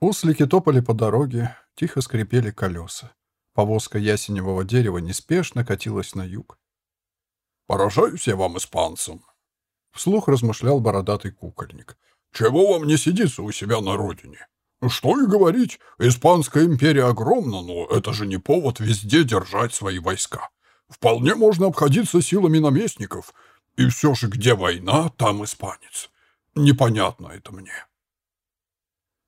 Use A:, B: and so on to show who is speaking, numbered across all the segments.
A: Ослики топали по дороге, тихо скрипели колеса. Повозка ясеневого дерева неспешно катилась на юг.
B: «Поражаюсь я вам, испанцам!»
A: Вслух размышлял бородатый кукольник.
B: «Чего вам не сидится у себя на родине? Что и говорить, Испанская империя огромна, но это же не повод везде держать свои войска. Вполне можно обходиться силами наместников. И все же, где война, там испанец. Непонятно это мне».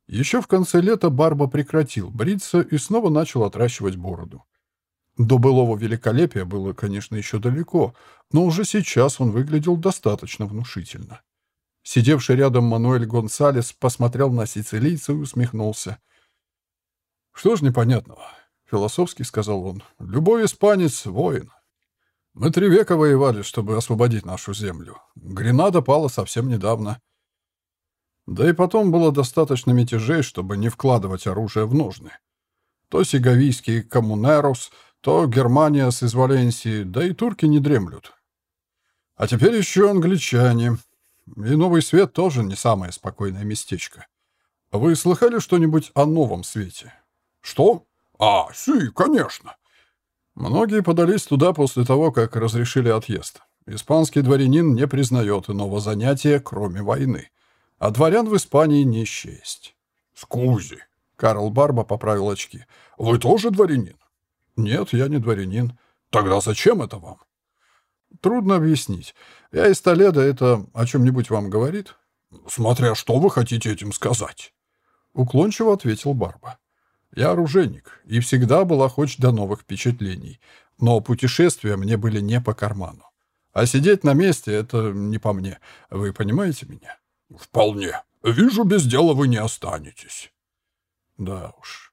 A: Еще в конце лета Барба прекратил бриться и снова начал отращивать бороду. До былого великолепия было, конечно, еще далеко, но уже сейчас он выглядел достаточно внушительно. Сидевший рядом Мануэль Гонсалес посмотрел на сицилийца и усмехнулся. «Что ж непонятного?» — философски сказал он. «Любой испанец — воин. Мы три века воевали, чтобы освободить нашу землю. Гренада пала совсем недавно. Да и потом было достаточно мятежей, чтобы не вкладывать оружие в ножны. То сигавийский коммунерус — то Германия с из да и турки не дремлют. А теперь еще англичане. И Новый Свет тоже не самое спокойное местечко. Вы слыхали что-нибудь о Новом Свете?
B: Что? А, си, конечно.
A: Многие подались туда после того, как разрешили отъезд. Испанский дворянин не признает иного занятия, кроме войны. А дворян в Испании не счесть.
B: Скузи.
A: Карл Барба поправил очки.
B: Вы тоже дворянин?
A: «Нет, я не дворянин».
B: «Тогда зачем это вам?»
A: «Трудно объяснить. Я из Толеда. Это о чем-нибудь вам говорит?»
B: «Смотря что вы хотите этим сказать».
A: Уклончиво ответил Барба. «Я оружейник, и всегда был охоч до новых впечатлений. Но путешествия мне были не по карману. А сидеть на месте — это не по мне. Вы понимаете меня?»
B: «Вполне. Вижу, без дела вы не останетесь».
A: «Да уж».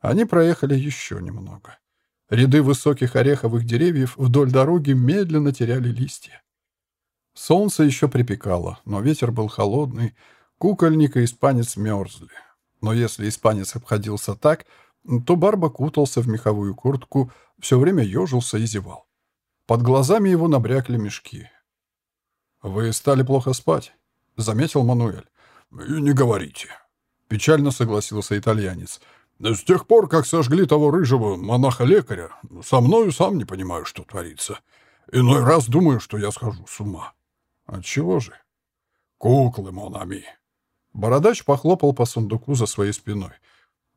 A: Они проехали еще немного. Ряды высоких ореховых деревьев вдоль дороги медленно теряли листья. Солнце еще припекало, но ветер был холодный, кукольник и испанец мерзли. Но если испанец обходился так, то Барба кутался в меховую куртку, все время ежился и зевал. Под глазами его набрякли мешки. «Вы стали плохо спать», — заметил Мануэль.
B: «И не говорите», — печально согласился итальянец. С тех пор, как сожгли того рыжего монаха-лекаря, со мною сам не понимаю, что творится. Иной раз думаю, что я схожу с ума.
A: Отчего же?
B: Куклы, Монами.
A: Бородач похлопал по сундуку за своей спиной.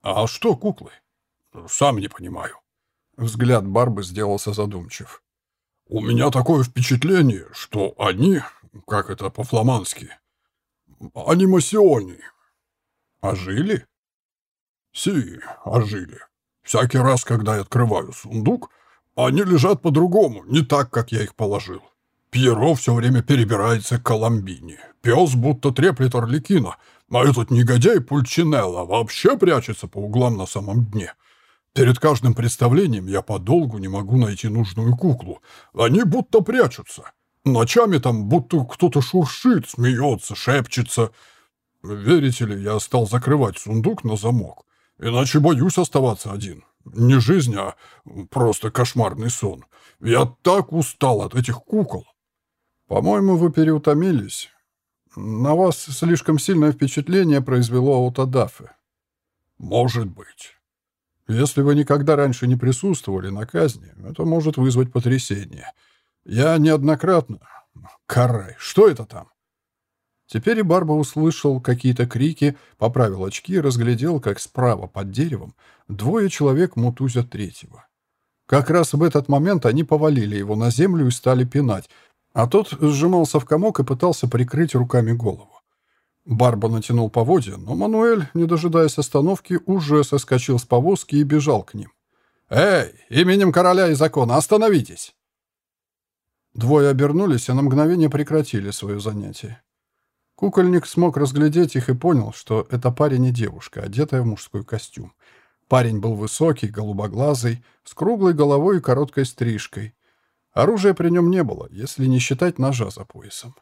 B: А что куклы? Сам не понимаю.
A: Взгляд Барбы сделался задумчив.
B: У меня такое впечатление, что они, как это по-фламандски, анимасионы.
A: А жили?
B: Си, ожили. Всякий раз, когда я открываю сундук, они лежат по-другому, не так, как я их положил. Пьеро все время перебирается к Коломбине. Пес будто треплет Орликина, а этот негодяй Пульчинелло вообще прячется по углам на самом дне. Перед каждым представлением я подолгу не могу найти нужную куклу. Они будто прячутся. Ночами там будто кто-то шуршит, смеется, шепчется. Верите ли, я стал закрывать сундук на замок. Иначе боюсь оставаться один. Не жизнь, а просто кошмарный сон. Я так устал от этих кукол.
A: По-моему, вы переутомились. На вас слишком сильное впечатление произвело аутодафы.
B: Может быть.
A: Если вы никогда раньше не присутствовали на казни, это может вызвать потрясение. Я неоднократно... Карай, что это там? Теперь и Барба услышал какие-то крики, поправил очки и разглядел, как справа под деревом двое человек мутузят третьего. Как раз в этот момент они повалили его на землю и стали пинать, а тот сжимался в комок и пытался прикрыть руками голову. Барба натянул поводья, но Мануэль, не дожидаясь остановки, уже соскочил с повозки и бежал к ним. «Эй, именем короля и закона, остановитесь!» Двое обернулись и на мгновение прекратили свое занятие. Кукольник смог разглядеть их и понял, что это парень и девушка, одетая в мужской костюм. Парень был высокий, голубоглазый, с круглой головой и короткой стрижкой. Оружия при нем не было, если не считать ножа за поясом.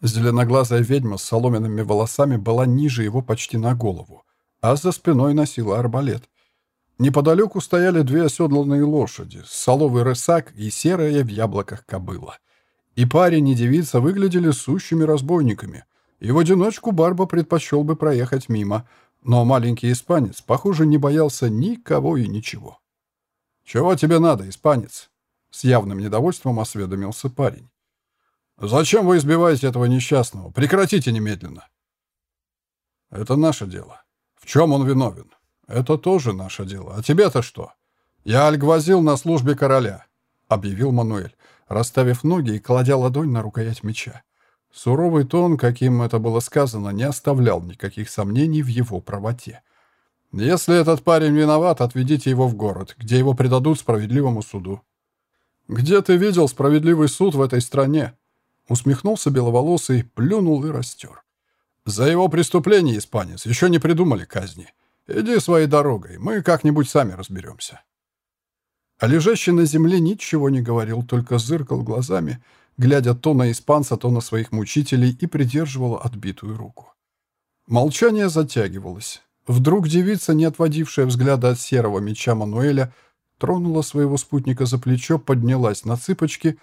A: Зеленоглазая ведьма с соломенными волосами была ниже его почти на голову, а за спиной носила арбалет. Неподалеку стояли две оседланные лошади, соловый рысак и серая в яблоках кобыла. И парень, и девица выглядели сущими разбойниками, и в одиночку Барба предпочел бы проехать мимо, Но маленький испанец, похоже, не боялся никого и ничего. «Чего тебе надо, испанец?» С явным недовольством осведомился парень. «Зачем вы избиваете этого несчастного? Прекратите немедленно!» «Это наше дело. В чем он виновен? Это тоже наше дело. А тебе-то что? Я альгвазил на службе короля», — объявил Мануэль, расставив ноги и кладя ладонь на рукоять меча. Суровый тон, каким это было сказано, не оставлял никаких сомнений в его правоте. «Если этот парень виноват, отведите его в город, где его предадут справедливому суду». «Где ты видел справедливый суд в этой стране?» Усмехнулся беловолосый, плюнул и растер. «За его преступление, испанец, еще не придумали казни. Иди своей дорогой, мы как-нибудь сами разберемся». А лежащий на земле ничего не говорил, только зыркал глазами, глядя то на испанца, то на своих мучителей и придерживал отбитую руку. Молчание затягивалось. Вдруг девица, не отводившая взгляда от серого меча Мануэля, тронула своего спутника за плечо, поднялась на цыпочки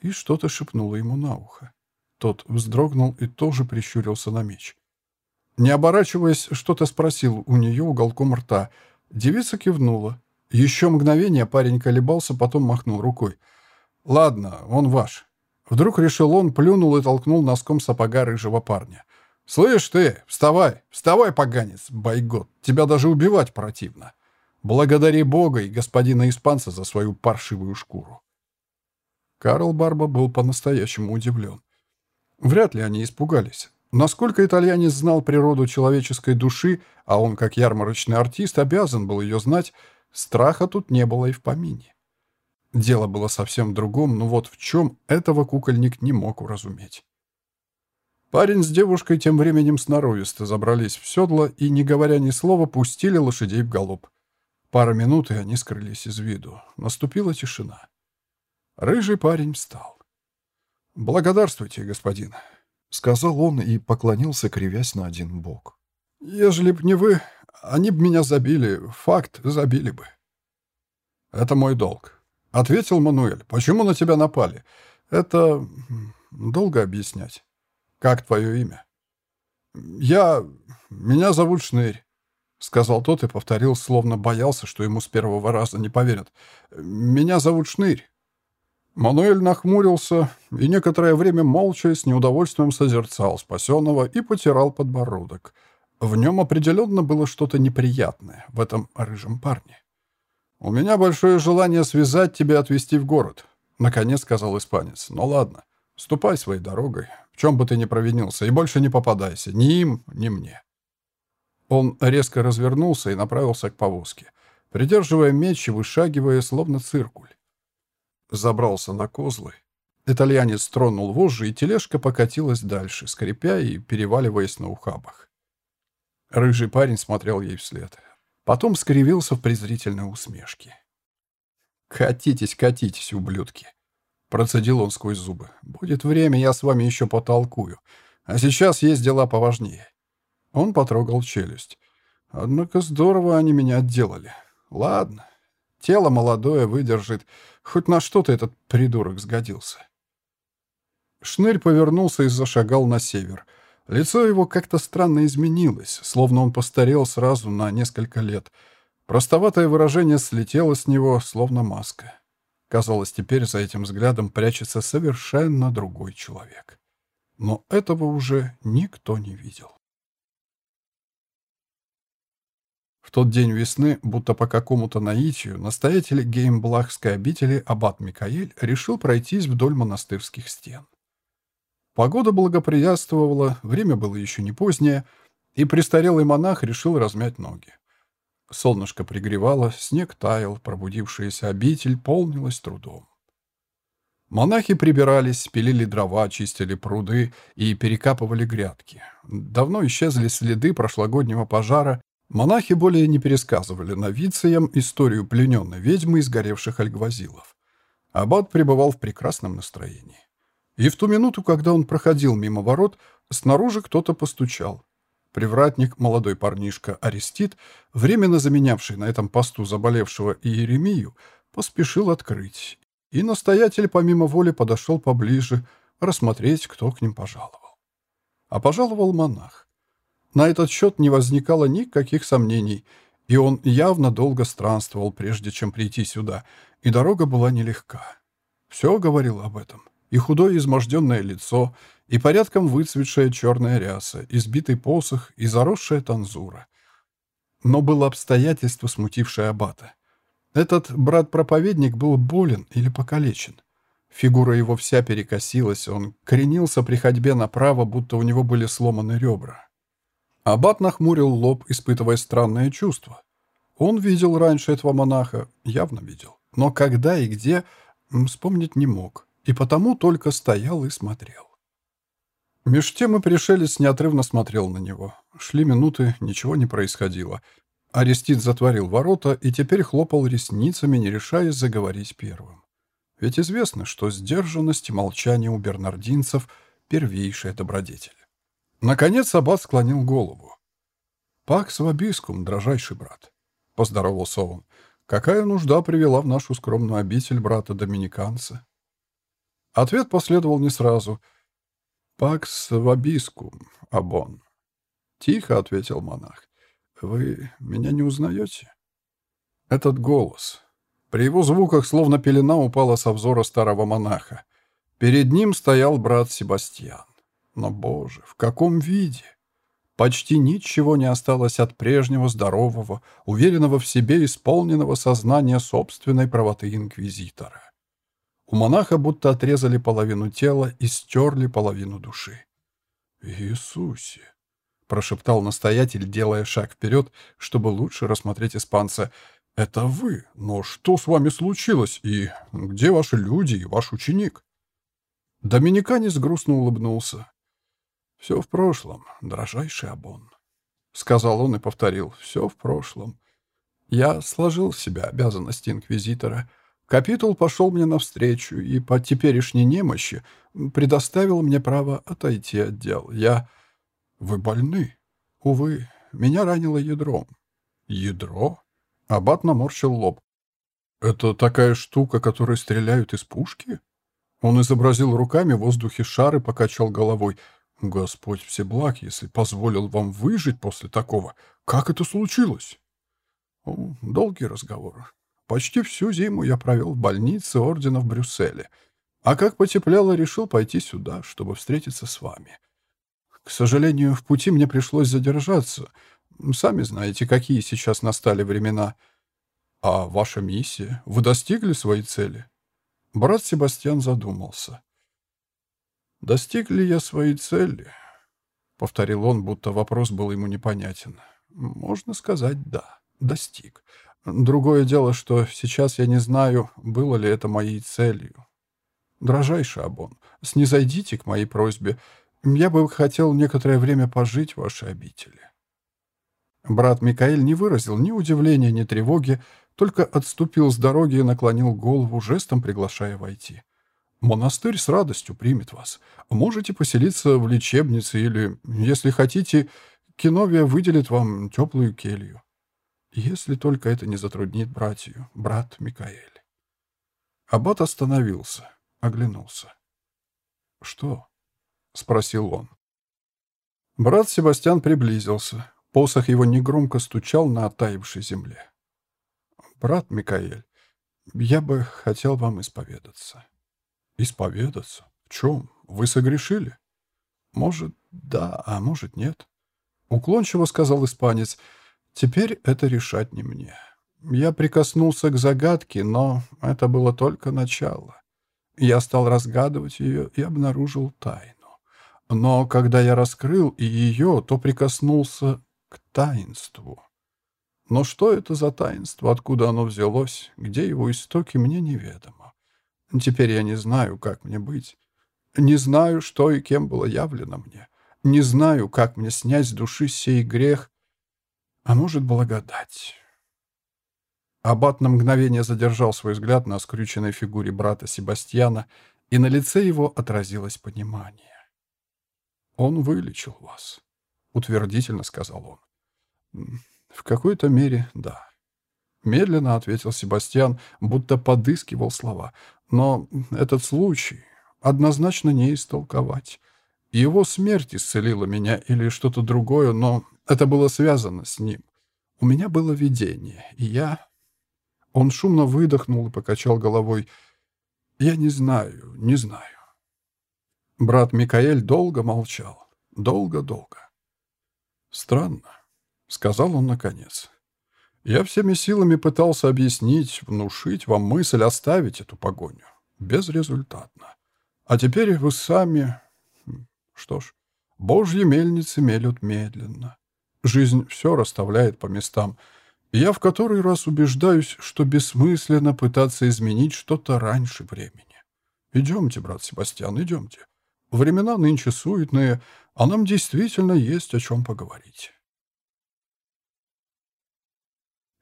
A: и что-то шепнула ему на ухо. Тот вздрогнул и тоже прищурился на меч. Не оборачиваясь, что-то спросил у нее уголком рта. Девица кивнула. Еще мгновение парень колебался, потом махнул рукой. «Ладно, он ваш. Вдруг решил он, плюнул и толкнул носком сапога рыжего парня. «Слышь ты, вставай, вставай, поганец, байгот, тебя даже убивать противно. Благодари Бога и господина испанца за свою паршивую шкуру». Карл Барба был по-настоящему удивлен. Вряд ли они испугались. Насколько итальянец знал природу человеческой души, а он, как ярмарочный артист, обязан был ее знать, страха тут не было и в помине. Дело было совсем другом, но вот в чем этого кукольник не мог уразуметь. Парень с девушкой тем временем сноровисто забрались в седло и, не говоря ни слова, пустили лошадей в галоп. Пара минут, и они скрылись из виду. Наступила тишина. Рыжий парень встал. «Благодарствуйте, господин», — сказал он и поклонился, кривясь на один бок. «Ежели б не вы, они б меня забили, факт, забили бы». «Это мой долг», — ответил Мануэль. «Почему на тебя напали? Это... долго объяснять. Как твое имя?» «Я... меня зовут Шнырь», — сказал тот и повторил, словно боялся, что ему с первого раза не поверят. «Меня зовут Шнырь». Мануэль нахмурился и некоторое время молча с неудовольствием созерцал спасенного и потирал подбородок. В нем определенно было что-то неприятное, в этом рыжем парне. «У меня большое желание связать тебя и отвезти в город», — наконец сказал испанец. «Ну ладно, ступай своей дорогой, в чем бы ты ни провинился, и больше не попадайся, ни им, ни мне». Он резко развернулся и направился к повозке, придерживая меч и вышагивая, словно циркуль. Забрался на козлы. Итальянец тронул вожжи, и тележка покатилась дальше, скрипя и переваливаясь на ухабах. Рыжий парень смотрел ей вслед. Потом скривился в презрительной усмешке. «Катитесь, катитесь, ублюдки!» Процедил он сквозь зубы. «Будет время, я с вами еще потолкую. А сейчас есть дела поважнее». Он потрогал челюсть. «Однако здорово они меня отделали. Ладно, тело молодое выдержит. Хоть на что-то этот придурок сгодился». Шнырь повернулся и зашагал на север — Лицо его как-то странно изменилось, словно он постарел сразу на несколько лет. Простоватое выражение слетело с него, словно маска. Казалось, теперь за этим взглядом прячется совершенно другой человек. Но этого уже никто не видел. В тот день весны, будто по какому-то наитию, настоятель Геймблахской обители Аббат Микаэль решил пройтись вдоль монастырских стен. Погода благоприятствовала, время было еще не позднее, и престарелый монах решил размять ноги. Солнышко пригревало, снег таял, пробудившаяся обитель полнилась трудом. Монахи прибирались, пилили дрова, чистили пруды и перекапывали грядки. Давно исчезли следы прошлогоднего пожара, монахи более не пересказывали новициям историю плененной ведьмы и сгоревших альгвазилов. Аббат пребывал в прекрасном настроении. И в ту минуту, когда он проходил мимо ворот, снаружи кто-то постучал. Привратник, молодой парнишка Арестит, временно заменявший на этом посту заболевшего Иеремию, поспешил открыть. И настоятель помимо воли подошел поближе, рассмотреть, кто к ним пожаловал. А пожаловал монах. На этот счет не возникало никаких сомнений, и он явно долго странствовал, прежде чем прийти сюда, и дорога была нелегка. Все говорило об этом. И худое изможденное лицо, и порядком выцветшая черная ряса, избитый посох и заросшая танзура. Но было обстоятельство, смутившее аббата. Этот брат-проповедник был болен или покалечен. Фигура его вся перекосилась, он коренился при ходьбе направо, будто у него были сломаны ребра. Аббат нахмурил лоб, испытывая странное чувство. Он видел раньше этого монаха, явно видел, но когда и где, вспомнить не мог, и потому только стоял и смотрел. Меж тем и пришелец неотрывно смотрел на него. Шли минуты, ничего не происходило. Арестит затворил ворота и теперь хлопал ресницами, не решаясь заговорить первым. Ведь известно, что сдержанность и молчание у бернардинцев — первейшая добродетель. Наконец аббат склонил голову. «Пакс вобискум, дрожайший брат», — поздоровался он. «Какая нужда привела в нашу скромную обитель брата-доминиканца?» Ответ последовал не сразу. «Пакс вобискум, абон». «Тихо», — ответил монах. «Вы меня не узнаете?» Этот голос, при его звуках словно пелена упала со взора старого монаха. Перед ним стоял брат Себастьян. Но, боже, в каком виде? Почти ничего не осталось от прежнего здорового, уверенного в себе исполненного сознания собственной правоты инквизитора. У монаха будто отрезали половину тела и стерли половину души. «Иисусе!» — прошептал настоятель, делая шаг вперед, чтобы лучше рассмотреть испанца. «Это вы? Но что с вами случилось? И где ваши люди и ваш ученик?» Доминиканец грустно улыбнулся. «Все в прошлом, дрожайший Абон», — сказал он и повторил. «Все в прошлом. Я сложил в себя обязанности инквизитора. Капитул пошел мне навстречу и по теперешней немощи предоставил мне право отойти от дел. Я... Вы больны? Увы, меня ранило ядром». «Ядро?» Аббат наморщил лоб. «Это такая штука, которой стреляют из пушки?» Он изобразил руками в воздухе шар и покачал головой. «Господь Всеблаг, если позволил вам выжить после такого, как это случилось?» О, «Долгий разговор. Почти всю зиму я провел в больнице ордена в Брюсселе. А как потеплело, решил пойти сюда, чтобы встретиться с вами. К сожалению, в пути мне пришлось задержаться. Сами знаете, какие сейчас настали времена. А ваша миссия? Вы достигли своей цели?» Брат Себастьян задумался. «Достиг ли я своей цели?» — повторил он, будто вопрос был ему непонятен. «Можно сказать, да, достиг. Другое дело, что сейчас я не знаю, было ли это моей целью. Дрожайший Абон, снизойдите к моей просьбе. Я бы хотел некоторое время пожить в вашей обители». Брат Микаэль не выразил ни удивления, ни тревоги, только отступил с дороги и наклонил голову, жестом приглашая войти. «Монастырь с радостью примет вас. Можете поселиться в лечебнице или, если хотите, Киновия выделит вам теплую келью. Если только это не затруднит братью, брат Микаэль». Аббат остановился, оглянулся. «Что?» — спросил он. Брат Себастьян приблизился. Посох его негромко стучал на оттаившей земле. «Брат Микаэль, я бы хотел вам исповедаться». «Исповедаться? В чем? Вы согрешили?» «Может, да, а может, нет». Уклончиво сказал испанец. «Теперь это решать не мне. Я прикоснулся к загадке, но это было только начало. Я стал разгадывать ее и обнаружил тайну. Но когда я раскрыл и ее, то прикоснулся к таинству. Но что это за таинство, откуда оно взялось, где его истоки, мне неведомо. Теперь я не знаю, как мне быть. Не знаю, что и кем было явлено мне. Не знаю, как мне снять с души сей грех, а может, благодать. Аббат на мгновение задержал свой взгляд на скрюченной фигуре брата Себастьяна, и на лице его отразилось понимание. «Он вылечил вас», — утвердительно сказал он. «В какой-то мере, да». Медленно ответил Себастьян, будто подыскивал слова. «Но этот случай однозначно не истолковать. Его смерть исцелила меня или что-то другое, но это было связано с ним. У меня было видение, и я... Он шумно выдохнул и покачал головой. «Я не знаю, не знаю». Брат Микаэль долго молчал. Долго-долго. «Странно», — сказал он наконец. «Я всеми силами пытался объяснить, внушить вам мысль оставить эту погоню. Безрезультатно. А теперь вы сами... Что ж, божьи мельницы мелют медленно. Жизнь все расставляет по местам. И я в который раз убеждаюсь, что бессмысленно пытаться изменить что-то раньше времени. Идемте, брат Себастьян, идемте. Времена нынче суетные, а нам действительно есть о чем поговорить.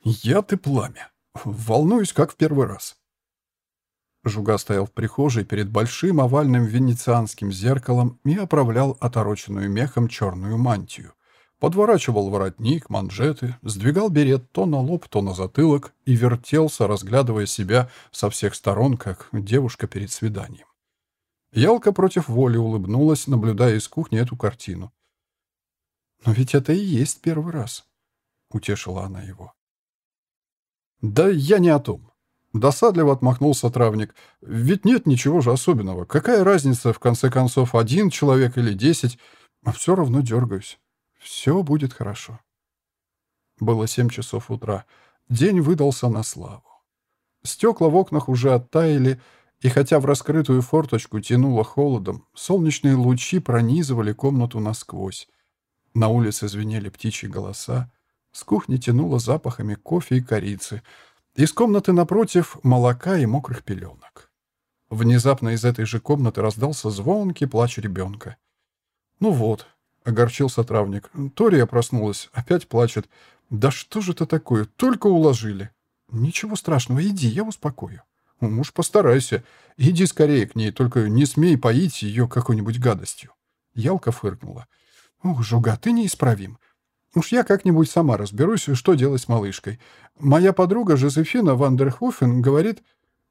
A: Я ты пламя. Волнуюсь, как в первый раз. Жуга стоял в прихожей перед большим овальным венецианским зеркалом и оправлял отороченную мехом черную мантию. Подворачивал воротник, манжеты, сдвигал берет то на лоб, то на затылок и вертелся, разглядывая себя со всех сторон, как девушка перед свиданием. Ялка против воли улыбнулась, наблюдая из кухни эту картину. «Но ведь это и есть первый раз», — утешила она его. «Да я не о том», — досадливо отмахнулся травник. «Ведь нет ничего же особенного. Какая разница, в конце концов, один человек или десять? А все равно дергаюсь». Все будет хорошо. Было семь часов утра. День выдался на славу. Стекла в окнах уже оттаяли, и хотя в раскрытую форточку тянуло холодом, солнечные лучи пронизывали комнату насквозь. На улице звенели птичьи голоса, с кухни тянуло запахами кофе и корицы, из комнаты напротив — молока и мокрых пеленок. Внезапно из этой же комнаты раздался звонкий плач ребенка. Ну вот, — огорчился травник. «Тория проснулась, опять плачет. Да что же это такое? Только уложили». «Ничего страшного, иди, я успокою». «Уж постарайся. Иди скорее к ней, только не смей поить ее какой-нибудь гадостью». Ялка фыркнула. «Ух, Жуга, ты неисправим. Уж я как-нибудь сама разберусь, что делать с малышкой. Моя подруга Жозефина Вандерхофен говорит,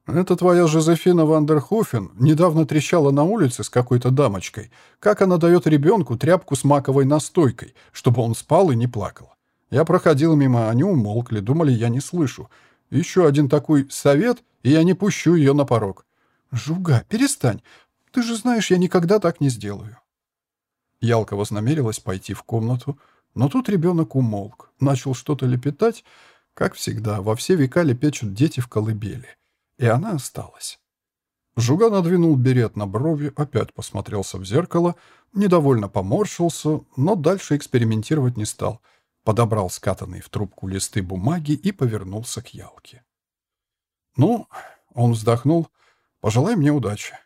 A: «Это твоя Жозефина Вандерхофен недавно трещала на улице с какой-то дамочкой. Как она дает ребенку тряпку с маковой настойкой, чтобы он спал и не плакал. Я проходил мимо, они умолкли, думали, я не слышу. Еще один такой совет, и я не пущу ее на порог. Жуга, перестань. Ты же знаешь, я никогда так не сделаю. Ялка вознамерилась пойти в комнату, но тут ребенок умолк, начал что-то лепетать, как всегда, во все века лепечут дети в колыбели и она осталась. Жуга надвинул берет на брови, опять посмотрелся в зеркало, недовольно поморщился, но дальше экспериментировать не стал. Подобрал скатанные в трубку листы бумаги и повернулся к Ялке. «Ну», — он вздохнул, — «пожелай мне удачи».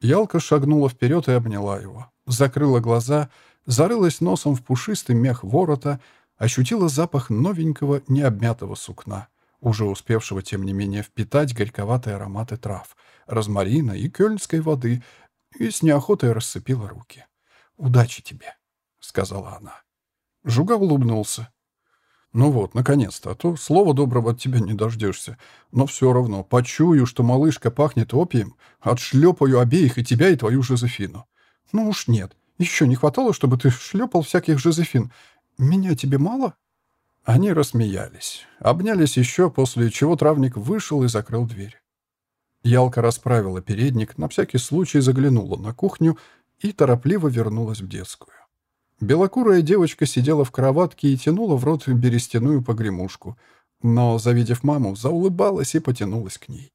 A: Ялка шагнула вперед и обняла его. Закрыла глаза, зарылась носом в пушистый мех ворота, ощутила запах новенького необмятого сукна — уже успевшего, тем не менее, впитать горьковатые ароматы трав, розмарина и кёльнской воды, и с неохотой рассыпила руки. «Удачи тебе», — сказала она. Жуга улыбнулся. «Ну вот, наконец-то, а то слова доброго от тебя не дождешься. Но все равно, почую, что малышка пахнет опием, отшлепаю обеих и тебя, и твою Жозефину. Ну уж нет, еще не хватало, чтобы ты шлепал всяких Жозефин. Меня тебе мало?» Они рассмеялись, обнялись еще, после чего травник вышел и закрыл дверь. Ялка расправила передник, на всякий случай заглянула на кухню и торопливо вернулась в детскую. Белокурая девочка сидела в кроватке и тянула в рот берестяную погремушку, но, завидев маму, заулыбалась и потянулась к ней.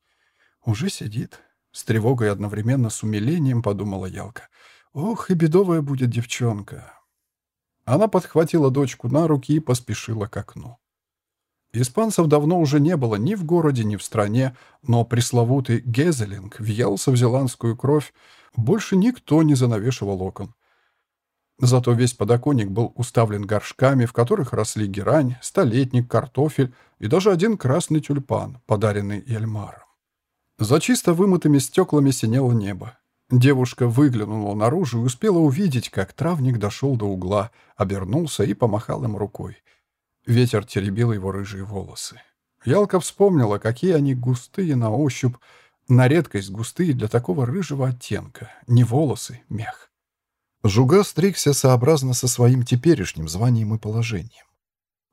A: «Уже сидит?» — с тревогой одновременно с умилением подумала Ялка. «Ох, и бедовая будет девчонка!» Она подхватила дочку на руки и поспешила к окну. Испанцев давно уже не было ни в городе, ни в стране, но пресловутый Гезелинг въелся в зеландскую кровь, больше никто не занавешивал окон. Зато весь подоконник был уставлен горшками, в которых росли герань, столетник, картофель и даже один красный тюльпан, подаренный Эльмаром. За чисто вымытыми стеклами синело небо. Девушка выглянула наружу и успела увидеть, как травник дошел до угла, обернулся и помахал им рукой. Ветер теребил его рыжие волосы. Ялка вспомнила, какие они густые на ощупь, на редкость густые для такого рыжего оттенка. Не волосы, мех. Жуга стригся сообразно со своим теперешним званием и положением.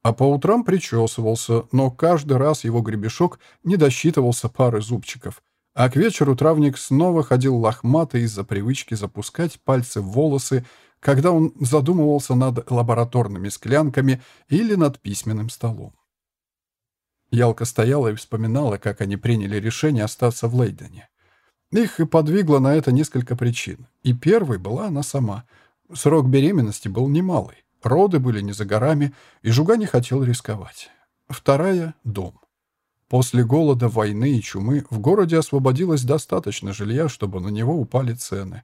A: А по утрам причесывался, но каждый раз его гребешок не досчитывался пары зубчиков, а к вечеру травник снова ходил лохматый из-за привычки запускать пальцы в волосы, когда он задумывался над лабораторными склянками или над письменным столом. Ялка стояла и вспоминала, как они приняли решение остаться в Лейдене. Их и подвигло на это несколько причин. И первой была она сама. Срок беременности был немалый. Роды были не за горами, и Жуга не хотел рисковать. Вторая — дом. После голода, войны и чумы в городе освободилось достаточно жилья, чтобы на него упали цены.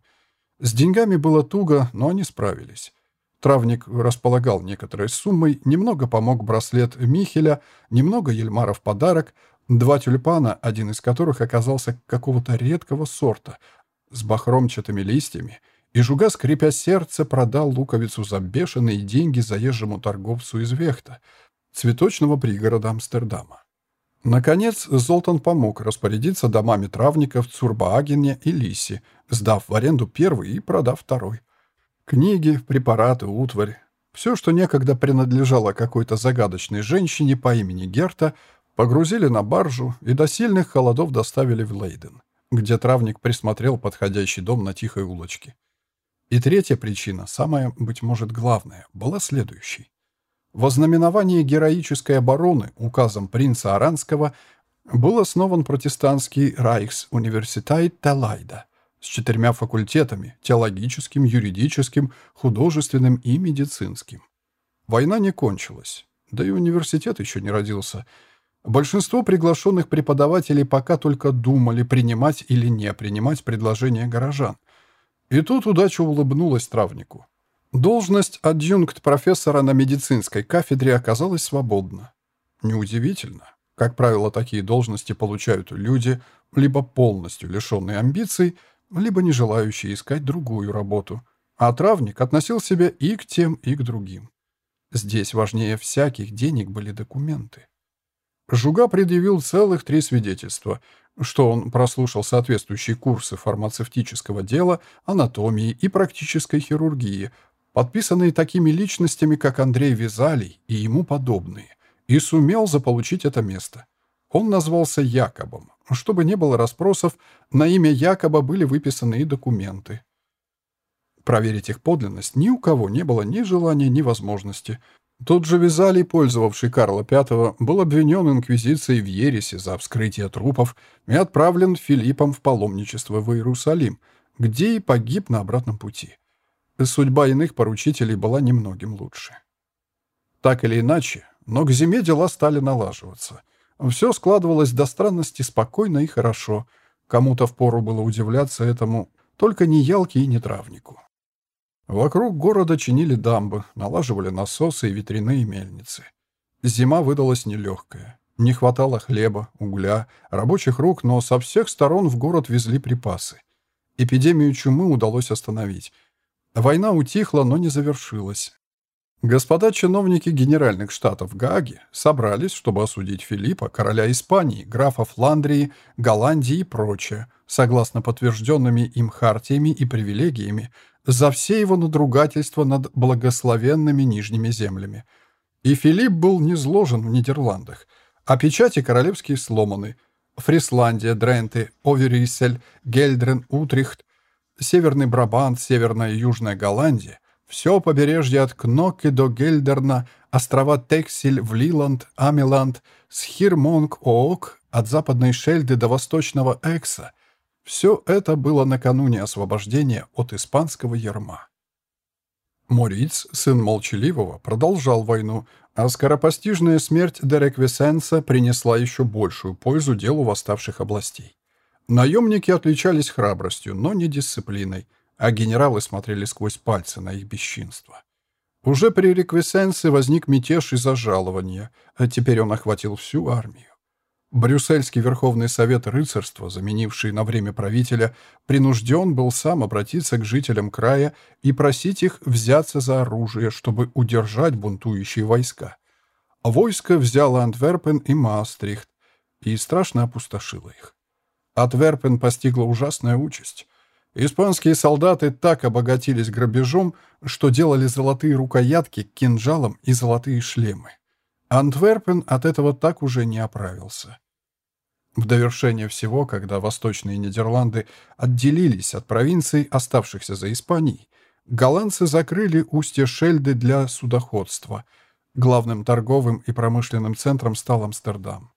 A: С деньгами было туго, но они справились. Травник располагал некоторой суммой, немного помог браслет Михеля, немного Ельмара в подарок, два тюльпана, один из которых оказался какого-то редкого сорта, с бахромчатыми листьями, и Жуга, скрипя сердце, продал луковицу за бешеные деньги заезжему торговцу из Вехта, цветочного пригорода Амстердама. Наконец, Золтан помог распорядиться домами травников Цурбаагене и Лиси, сдав в аренду первый и продав второй. Книги, препараты, утварь. Все, что некогда принадлежало какой-то загадочной женщине по имени Герта, погрузили на баржу и до сильных холодов доставили в Лейден, где травник присмотрел подходящий дом на тихой улочке. И третья причина, самая, быть может, главная, была следующей. Во знаменовании героической обороны указом принца Аранского был основан протестантский Райхс-университет Талайда с четырьмя факультетами – теологическим, юридическим, художественным и медицинским. Война не кончилась, да и университет еще не родился. Большинство приглашенных преподавателей пока только думали, принимать или не принимать предложения горожан. И тут удача улыбнулась травнику. Должность адъюнкт профессора на медицинской кафедре оказалась свободна. Неудивительно. Как правило, такие должности получают люди, либо полностью лишенные амбиций, либо не желающие искать другую работу. А травник относил себя и к тем, и к другим. Здесь важнее всяких денег были документы. Жуга предъявил целых три свидетельства, что он прослушал соответствующие курсы фармацевтического дела, анатомии и практической хирургии – подписанные такими личностями, как Андрей Визалий и ему подобные, и сумел заполучить это место. Он назвался Якобом. Чтобы не было расспросов, на имя Якоба были выписаны и документы. Проверить их подлинность ни у кого не было ни желания, ни возможности. Тот же Визалий, пользовавший Карла V, был обвинен инквизицией в ересе за вскрытие трупов и отправлен Филиппом в паломничество в Иерусалим, где и погиб на обратном пути. Судьба иных поручителей была немногим лучше. Так или иначе, но к зиме дела стали налаживаться. Все складывалось до странности спокойно и хорошо. Кому-то впору было удивляться этому, только не Ялке и не Травнику. Вокруг города чинили дамбы, налаживали насосы и ветряные мельницы. Зима выдалась нелегкая. Не хватало хлеба, угля, рабочих рук, но со всех сторон в город везли припасы. Эпидемию чумы удалось остановить — Война утихла, но не завершилась. Господа чиновники Генеральных Штатов в Гааге собрались, чтобы осудить Филиппа, короля Испании, графа Фландрии, Голландии и прочее, согласно подтвержденными им хартиями и привилегиями, за все его надругательства над благословенными нижними землями. И Филипп был низложен в Нидерландах, а печати королевские сломаны. Фрисландия, Дренты, Оверисель, Гельдрен, Утрихт, Северный Брабант, Северная и Южная Голландия, все побережье от Кноки до Гельдерна, острова Тексель, Влиланд, Амиланд, Схирмонг, Оок, от западной Шельды до восточного Экса — все это было накануне освобождения от испанского ярма. Мориц, сын молчаливого, продолжал войну, а скоропостижная смерть Дереквисенса принесла еще большую пользу делу восставших областей. Наемники отличались храбростью, но не дисциплиной, а генералы смотрели сквозь пальцы на их бесчинство. Уже при реквесенсе возник мятеж из-за жалования, а теперь он охватил всю армию. Брюссельский Верховный Совет Рыцарства, заменивший на время правителя, принужден был сам обратиться к жителям края и просить их взяться за оружие, чтобы удержать бунтующие войска. Войско взяло Антверпен и Маастрихт и страшно опустошило их. Отверпен постигла ужасная участь. Испанские солдаты так обогатились грабежом, что делали золотые рукоятки к кинжалам и золотые шлемы. Антверпен от этого так уже не оправился. В довершение всего, когда восточные Нидерланды отделились от провинций, оставшихся за Испанией, голландцы закрыли устье Шельды для судоходства. Главным торговым и промышленным центром стал Амстердам.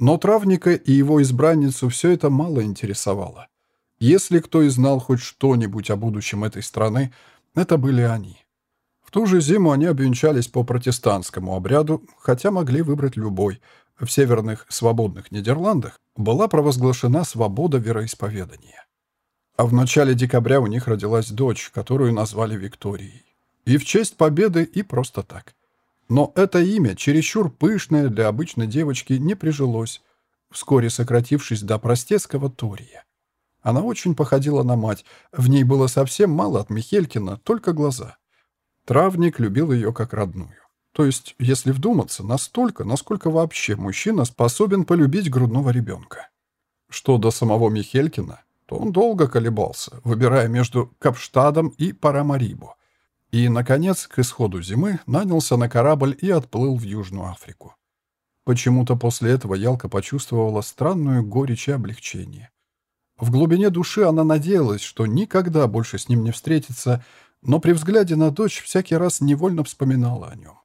A: Но травника и его избранницу все это мало интересовало. Если кто и знал хоть что-нибудь о будущем этой страны, это были они. В ту же зиму они обвенчались по протестантскому обряду, хотя могли выбрать любой. В северных свободных Нидерландах была провозглашена свобода вероисповедания. А в начале декабря у них родилась дочь, которую назвали Викторией. И в честь победы, и просто так. Но это имя, чересчур пышное для обычной девочки, не прижилось, вскоре сократившись до простецкого Тория. Она очень походила на мать, в ней было совсем мало от Михелькина, только глаза. Травник любил ее как родную. То есть, если вдуматься, настолько, насколько вообще мужчина способен полюбить грудного ребенка. Что до самого Михелькина, то он долго колебался, выбирая между Капштадом и Парамарибо. И, наконец, к исходу зимы нанялся на корабль и отплыл в Южную Африку. Почему-то после этого Ялка почувствовала странную горечь и облегчение. В глубине души она надеялась, что никогда больше с ним не встретится, но при взгляде на дочь всякий раз невольно вспоминала о нем.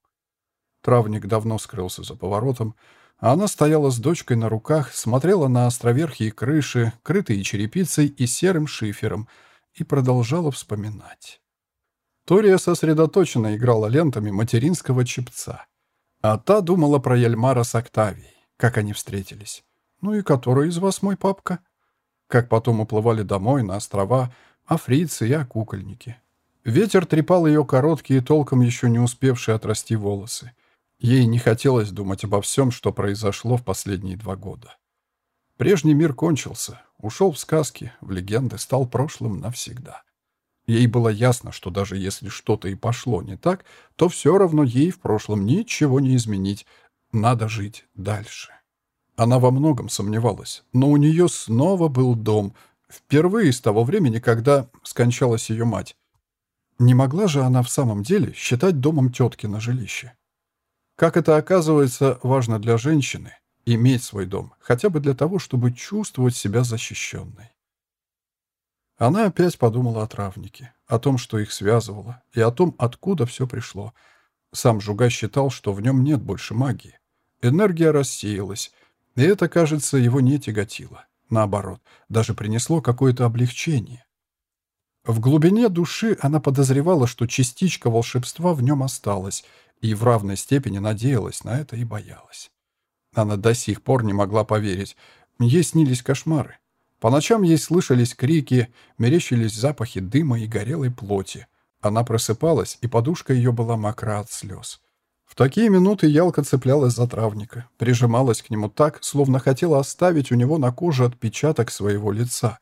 A: Травник давно скрылся за поворотом, а она стояла с дочкой на руках, смотрела на островерхие крыши, крытые черепицей и серым шифером, и продолжала вспоминать. Тория сосредоточенно играла лентами материнского чепца, а та думала про Яльмара с Октавией, как они встретились. «Ну и который из вас мой папка?» Как потом уплывали домой на острова африцы и кукольники. Ветер трепал ее короткие, толком еще не успевшие отрасти волосы. Ей не хотелось думать обо всем, что произошло в последние два года. Прежний мир кончился, ушел в сказки, в легенды, стал прошлым навсегда. Ей было ясно, что даже если что-то и пошло не так, то все равно ей в прошлом ничего не изменить. Надо жить дальше. Она во многом сомневалась, но у нее снова был дом, впервые с того времени, когда скончалась ее мать. Не могла же она в самом деле считать домом тетки на жилище. Как это оказывается важно для женщины — иметь свой дом, хотя бы для того, чтобы чувствовать себя защищенной. Она опять подумала о травнике, о том, что их связывало, и о том, откуда все пришло. Сам Жуга считал, что в нем нет больше магии. Энергия рассеялась, и это, кажется, его не тяготило. Наоборот, даже принесло какое-то облегчение. В глубине души она подозревала, что частичка волшебства в нем осталась, и в равной степени надеялась на это и боялась. Она до сих пор не могла поверить. Ей снились кошмары. По ночам ей слышались крики, мерещились запахи дыма и горелой плоти. Она просыпалась, и подушка ее была мокра от слез. В такие минуты Ялка цеплялась за травника, прижималась к нему так, словно хотела оставить у него на коже отпечаток своего лица.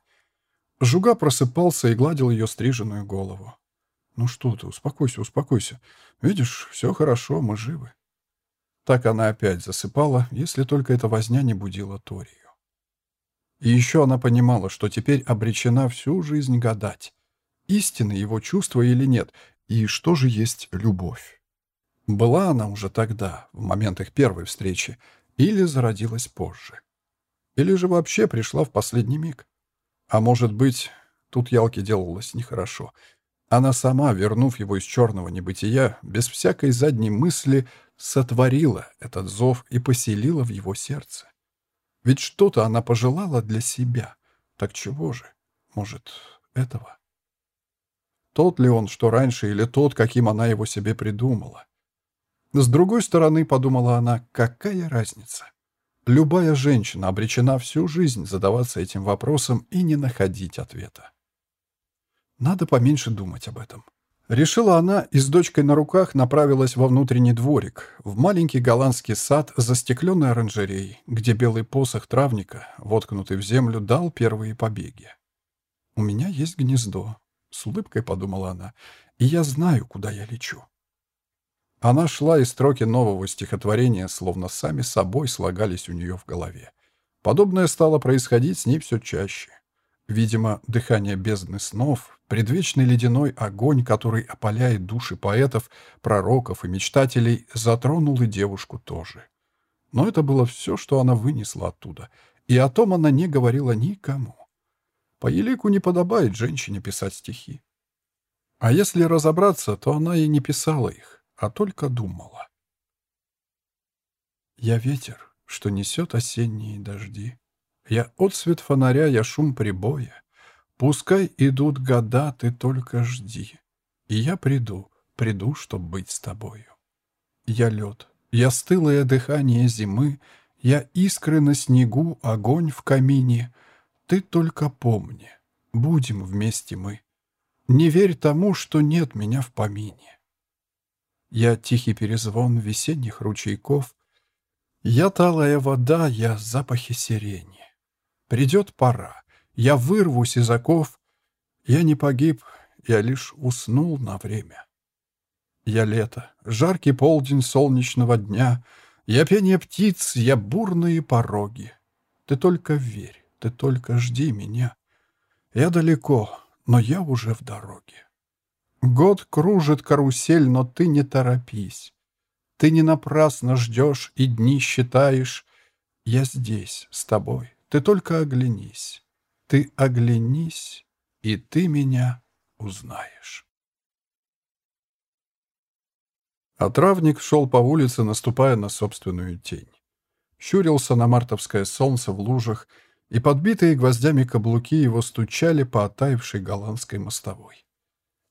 A: Жуга просыпался и гладил ее стриженную голову. «Ну что ты, успокойся, успокойся. Видишь, все хорошо, мы живы». Так она опять засыпала, если только эта возня не будила Торию. И еще она понимала, что теперь обречена всю жизнь гадать, истины его чувства или нет, и что же есть любовь. Была она уже тогда, в момент их первой встречи, или зародилась позже? Или же вообще пришла в последний миг? А может быть, тут Ялке делалось нехорошо. Она сама, вернув его из черного небытия, без всякой задней мысли, сотворила этот зов и поселила в его сердце. Ведь что-то она пожелала для себя. Так чего же? Может, этого? Тот ли он, что раньше, или тот, каким она его себе придумала? С другой стороны, подумала она, какая разница? Любая женщина обречена всю жизнь задаваться этим вопросом и не находить ответа. Надо поменьше думать об этом. Решила она и с дочкой на руках направилась во внутренний дворик, в маленький голландский сад застекленной оранжереей, где белый посох травника, воткнутый в землю, дал первые побеги. «У меня есть гнездо», — с улыбкой подумала она, — «и я знаю, куда я лечу». Она шла, и строки нового стихотворения словно сами собой слагались у нее в голове. Подобное стало происходить с ней все чаще. Видимо, дыхание бездны снов, предвечный ледяной огонь, который опаляет души поэтов, пророков и мечтателей, затронул и девушку тоже. Но это было все, что она вынесла оттуда, и о том она не говорила никому. По елику не подобает женщине писать стихи. А если разобраться, то она и не писала их, а только думала. Я ветер, что несет осенние дожди. Я отсвет фонаря, я шум прибоя. Пускай идут года, ты только жди. И я приду, приду, чтоб быть с тобою. Я лед, я стылое дыхание зимы, Я искры на снегу, огонь в камине. Ты только помни, будем вместе мы. Не верь тому, что нет меня в помине. Я тихий перезвон весенних ручейков, Я талая вода, я запахи сирени. Придет пора, я вырвусь из оков, Я не погиб, я лишь уснул на время. Я лето, жаркий полдень солнечного дня, Я пение птиц, я бурные пороги. Ты только верь, ты только жди меня. Я далеко, но я уже в дороге. Год кружит карусель, но ты не торопись. Ты не напрасно ждешь и дни считаешь. Я здесь, с тобой, ты только оглянись. Ты оглянись, и ты меня узнаешь. А травник шел по улице, наступая на собственную тень. Щурился на мартовское солнце в лужах, и подбитые гвоздями каблуки его стучали по оттаившей голландской мостовой.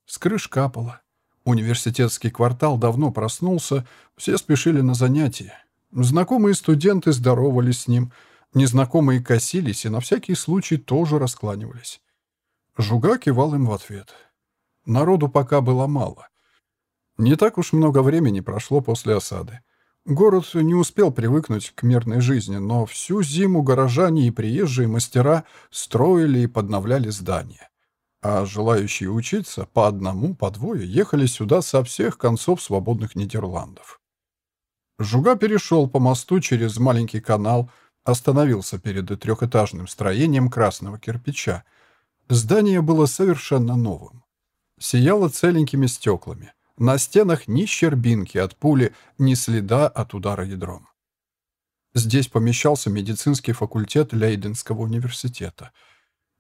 A: С крыш капало. Университетский квартал давно проснулся, все спешили на занятия. Знакомые студенты здоровались с ним, незнакомые косились и на всякий случай тоже раскланивались. Жуга кивал им в ответ. Народу пока было мало. Не так уж много времени прошло после осады. Город не успел привыкнуть к мирной жизни, но всю зиму горожане и приезжие мастера строили и подновляли здания. А желающие учиться по одному, по двое ехали сюда со всех концов свободных Нидерландов. Жуга перешел по мосту через маленький канал, остановился перед трехэтажным строением красного кирпича. Здание было совершенно новым. Сияло целенькими стеклами. На стенах ни щербинки от пули, ни следа от удара ядром. Здесь помещался медицинский факультет Лейденского университета.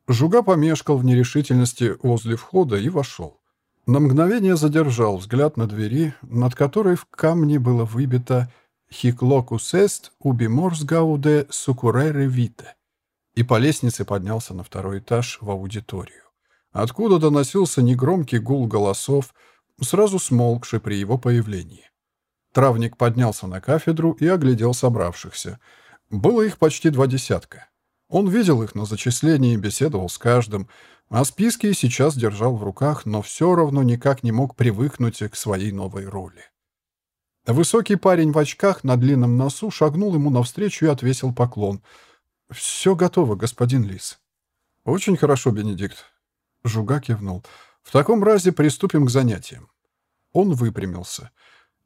A: Жуга помешкал в нерешительности возле входа и вошел. На мгновение задержал взгляд на двери, над которой в камне было выбито «Хиклокус эст убиморс гауде сукурере вите» и по лестнице поднялся на второй этаж в аудиторию, откуда доносился негромкий гул голосов, сразу смолкший при его появлении. Травник поднялся на кафедру и оглядел собравшихся. Было их почти два десятка. Он видел их на зачислении, беседовал с каждым, а списки сейчас держал в руках, но все равно никак не мог привыкнуть к своей новой роли. Высокий парень в очках на длинном носу шагнул ему навстречу и отвесил поклон. «Все готово, господин Лис». «Очень хорошо, Бенедикт». Жуга кивнул. В таком разе приступим к занятиям. Он выпрямился.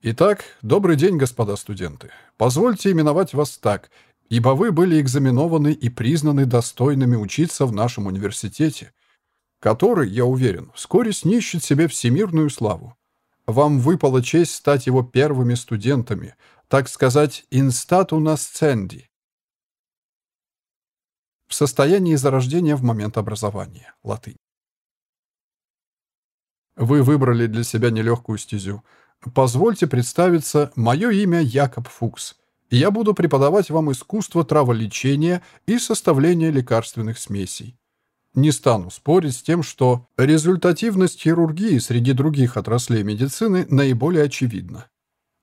A: Итак, добрый день, господа студенты. Позвольте именовать вас так, ибо вы были экзаменованы и признаны достойными учиться в нашем университете, который, я уверен, вскоре снищет себе всемирную славу. Вам выпала честь стать его первыми студентами, так сказать, in statu nascendi. В состоянии зарождения в момент образования. Латынь. Вы выбрали для себя нелегкую стезю. Позвольте представиться, мое имя Якоб Фукс. Я буду преподавать вам искусство траволечения и составления лекарственных смесей. Не стану спорить с тем, что результативность хирургии среди других отраслей медицины наиболее очевидна.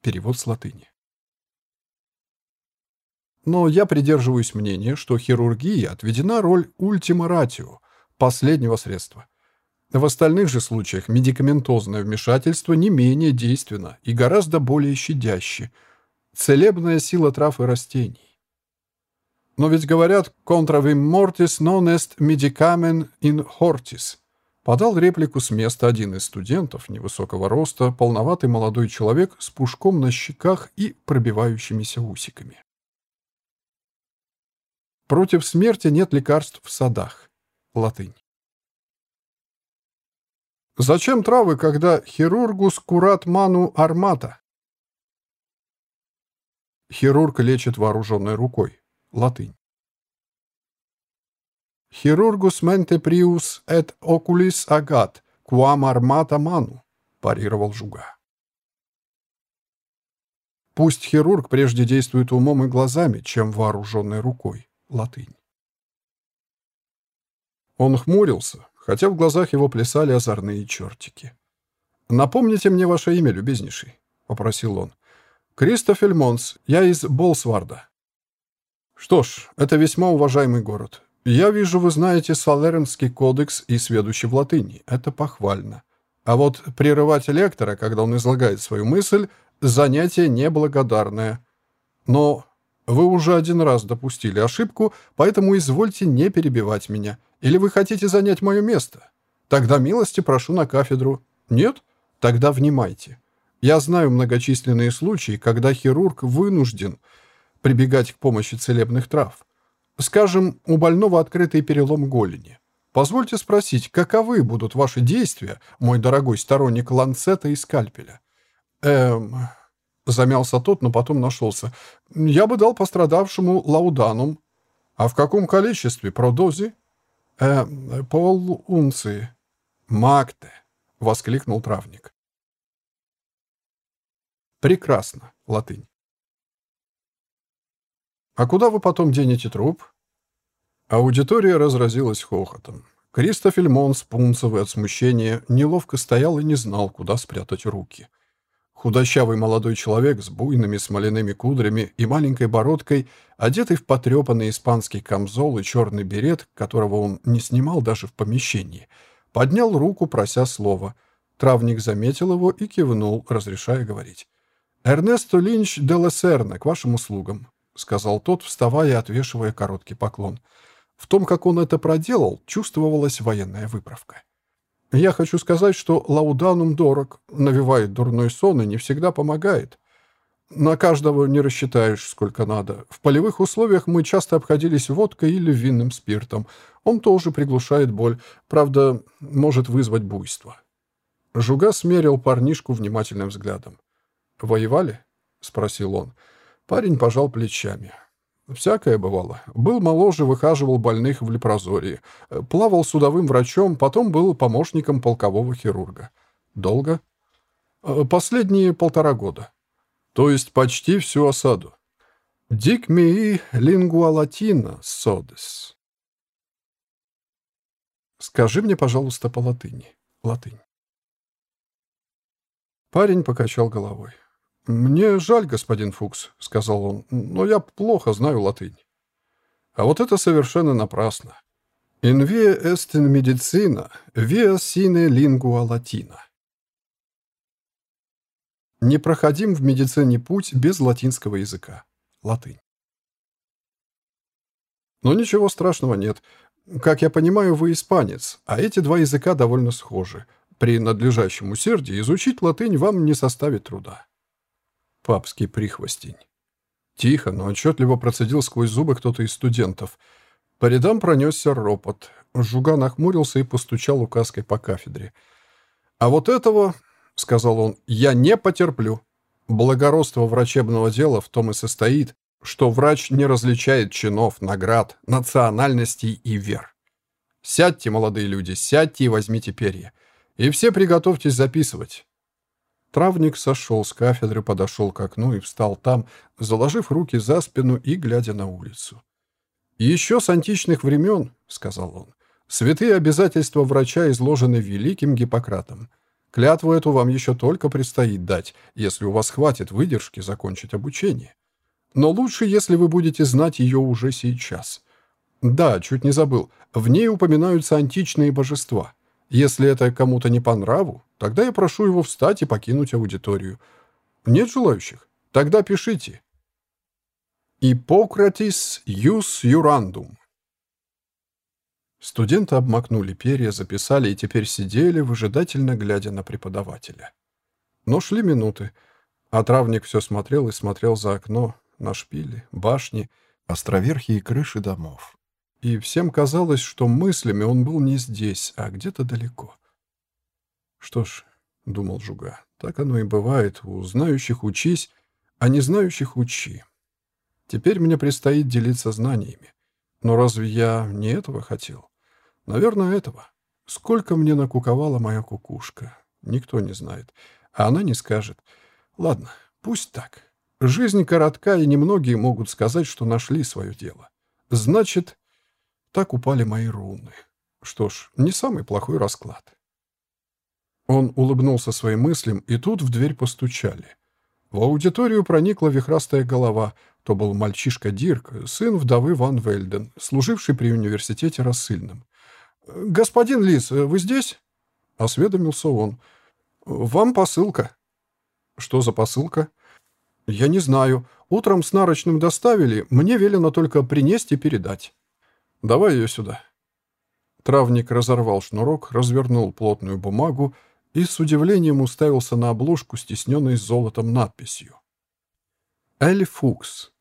A: Перевод с латыни. Но я придерживаюсь мнения, что хирургии отведена роль ультима ратио, последнего средства. В остальных же случаях медикаментозное вмешательство не менее действенно и гораздо более щадяще. Целебная сила трав и растений. Но ведь говорят «contra vim mortis non est medicamen in hortis». Подал реплику с места один из студентов невысокого роста, полноватый молодой человек с пушком на щеках и пробивающимися усиками. Против смерти нет лекарств в садах.
C: Латынь.
A: Зачем травы, когда хирургус курат ману армата?
C: Хирург лечит вооруженной рукой. Латынь.
A: Хирургус менте приус et oculis agat, quam armata manu, парировал Жуга.
C: Пусть хирург прежде действует умом и глазами, чем вооруженной рукой. Латынь.
A: Он хмурился, хотя в глазах его плясали озорные чертики. «Напомните мне ваше имя, любезнейший», — попросил он. «Кристофель Монс, я из Болсварда». «Что ж, это весьма уважаемый город. Я вижу, вы знаете Салернский кодекс и сведущий в латыни. Это похвально. А вот прерывать лектора, когда он излагает свою мысль, занятие неблагодарное. Но вы уже один раз допустили ошибку, поэтому извольте не перебивать меня. Или вы хотите занять мое место? Тогда милости прошу на кафедру. Нет? Тогда внимайте. Я знаю многочисленные случаи, когда хирург вынужден прибегать к помощи целебных трав. Скажем, у больного открытый перелом голени. Позвольте спросить, каковы будут ваши действия, мой дорогой сторонник ланцета и скальпеля? Эм... Замялся тот, но потом нашелся. Я бы дал пострадавшему лауданум. А в каком количестве? Продозе? «Э, пол унции». «Магте», — воскликнул травник. «Прекрасно, латынь». «А куда вы потом денете труп?» Аудитория разразилась хохотом. Кристофель Монс, пунцовый от смущения, неловко стоял и не знал, куда спрятать руки. Худощавый молодой человек с буйными смоляными кудрями и маленькой бородкой, одетый в потрепанный испанский камзол и черный берет, которого он не снимал даже в помещении, поднял руку, прося слова. Травник заметил его и кивнул, разрешая говорить. «Эрнесто Линч де Лесерне, к вашим услугам», — сказал тот, вставая и отвешивая короткий поклон. В том, как он это проделал, чувствовалась военная выправка. Я хочу сказать, что лауданум дорог, навевает дурной сон и не всегда помогает. На каждого не рассчитаешь, сколько надо. В полевых условиях мы часто обходились водкой или винным спиртом. Он тоже приглушает боль, правда, может вызвать буйство. Жуга смерил парнишку внимательным взглядом. «Воевали?» — спросил он. Парень пожал плечами. Всякое бывало. Был моложе, выхаживал больных в лепрозории. Плавал судовым врачом, потом был помощником полкового хирурга. Долго? Э, последние полтора года. То есть почти всю осаду. Дик мии лингуа латина содес. Скажи мне, пожалуйста, по латыни. Латынь. Парень покачал головой. «Мне жаль, господин Фукс», — сказал он, — «но я плохо знаю латынь». А вот это совершенно напрасно. «In via est in medicina, via sine lingua latina». Непроходим в медицине путь без латинского языка. Латынь. Но ничего страшного нет. Как я понимаю, вы испанец, а эти два языка довольно схожи. При надлежащем усердии изучить латынь вам не составит труда папский прихвостень. Тихо, но отчетливо процедил сквозь зубы кто-то из студентов. По рядам пронесся ропот. Жуга нахмурился и постучал указкой по кафедре. «А вот этого, — сказал он, — я не потерплю. Благородство врачебного дела в том и состоит, что врач не различает чинов, наград, национальностей и вер. Сядьте, молодые люди, сядьте и возьмите перья. И все приготовьтесь записывать. Травник сошел с кафедры, подошел к окну и встал там, заложив руки за спину и глядя на улицу. «Еще с античных времен, — сказал он, — святые обязательства врача изложены великим Гиппократом. Клятву эту вам еще только предстоит дать, если у вас хватит выдержки закончить обучение. Но лучше, если вы будете знать ее уже сейчас. Да, чуть не забыл, в ней упоминаются античные божества — если это кому-то не по нраву, тогда я прошу его встать и покинуть аудиторию. Нет желающих? Тогда пишите. Ипократис юс юрандум. Студенты обмакнули перья, записали и теперь сидели, выжидательно глядя на преподавателя. Но шли минуты, а травник все смотрел и смотрел за окно, на шпили, башни, островерхи и крыши домов.
C: И всем казалось, что мыслями он был не здесь, а где-то далеко. «Что ж», — думал Жуга, — «так оно и бывает. У знающих учись, а не знающих учи. Теперь мне предстоит делиться знаниями. Но разве я не этого хотел? Наверное, этого. Сколько мне накуковала моя кукушка? Никто не знает. А она не скажет. Ладно, пусть так. Жизнь коротка, и немногие могут сказать, что нашли свое дело. Значит, так упали мои руны. Что ж, не самый плохой расклад. Он улыбнулся своим мыслям, и тут в дверь постучали. В аудиторию проникла вихрастая голова. То был мальчишка Дирк, сын вдовы Ван Вельден, служивший при университете рассыльным. «Господин Лис, вы здесь?» — осведомился он. «Вам посылка». «Что за посылка?» «Я не знаю. Утром с нарочным доставили. Мне велено только принести и передать». «Давай ее сюда». Травник разорвал шнурок, развернул плотную бумагу и с удивлением уставился на обложку, стесненной золотом надписью. «Эль Фукс.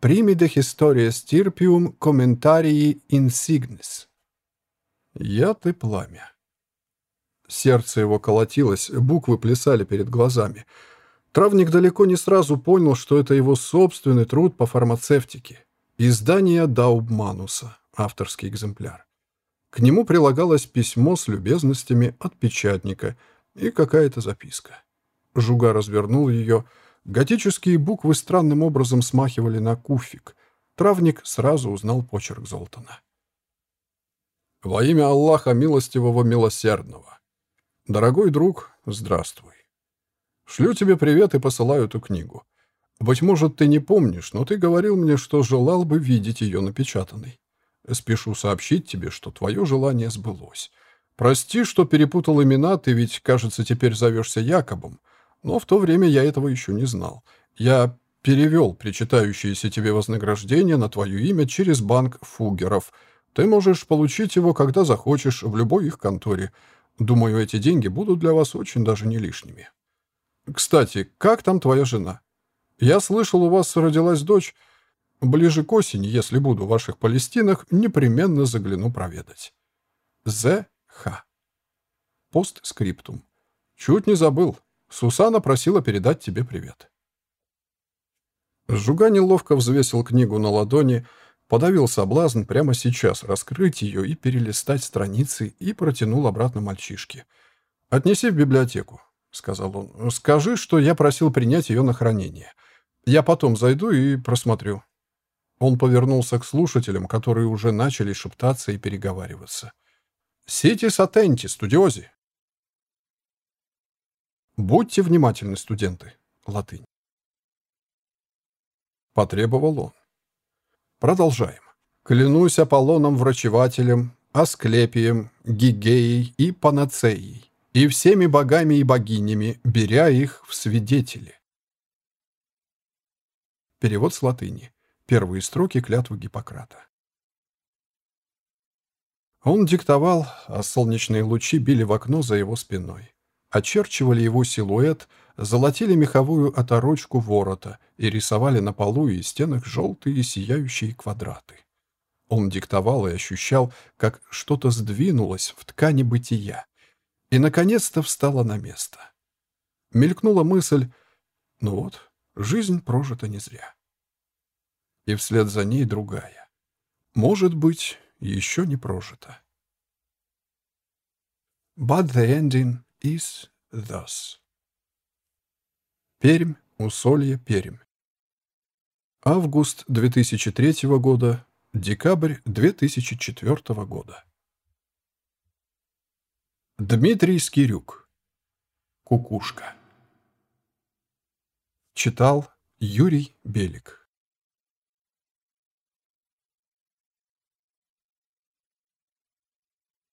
C: Примиде historia stirpium commentarii insignis». «Яд и пламя». Сердце его колотилось, буквы плясали перед глазами. Травник далеко не сразу понял, что это его собственный труд по фармацевтике. Издание Даубмануса, авторский экземпляр. К нему прилагалось письмо с любезностями от печатника и какая-то записка. Жуга развернул ее. Готические буквы странным образом смахивали на куфик. Травник сразу узнал почерк Золтана. «Во имя Аллаха Милостивого Милосердного. Дорогой друг, здравствуй. Шлю тебе привет и посылаю эту книгу. Быть может, ты не помнишь, но ты говорил мне, что желал бы видеть ее напечатанной. Спешу сообщить тебе, что твое желание сбылось. Прости, что перепутал имена, ты ведь, кажется, теперь зовешься Якобом. Но в то время я этого еще не знал. Я перевел причитающееся тебе вознаграждение на твое имя через банк Фугеров. Ты можешь получить его, когда захочешь, в любой их конторе. Думаю, эти деньги будут для вас очень даже не лишними. Кстати, как там твоя жена? Я слышал, у вас родилась дочь. Ближе к осени, если буду в ваших Палестинах, непременно загляну проведать. З. Х. Постскриптум. Чуть не забыл. Сусана просила передать тебе привет. Жуга неловко взвесил книгу на ладони, подавил соблазн прямо сейчас раскрыть ее и перелистать страницы и протянул обратно мальчишке. «Отнеси в библиотеку», — сказал он. «Скажи, что я просил принять ее на хранение. Я потом зайду и просмотрю». Он повернулся к слушателям, которые уже начали шептаться и переговариваться. «Ситис атенти, студиози!» «Будьте внимательны, студенты!» Латынь. Потребовал он. Продолжаем. «Клянусь Аполлоном-врачевателем, Асклепием, Гигеей и Панацеей, и всеми богами и богинями, беря их в свидетели». Перевод с латыни. Первые строки клятвы Гиппократа. Он диктовал, а солнечные лучи били в окно за его спиной. Очерчивали его силуэт, золотили меховую оторочку ворота и рисовали на полу и стенах желтые сияющие квадраты. Он диктовал и ощущал, как что-то сдвинулось в ткани бытия и, наконец-то, встало на место. Мелькнула мысль, ну вот, жизнь прожита не зря и вслед за ней другая. Может быть, еще не прожита. But the ending is thus. Пермь, Усолье, Пермь. Август 2003 года, декабрь 2004 года. Дмитрий Скирюк. Кукушка. Читал Юрий Белик.